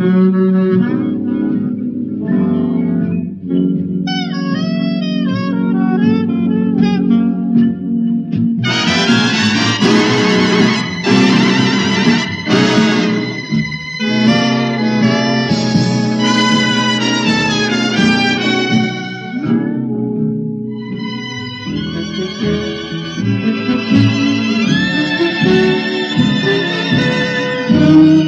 Mm-hmm.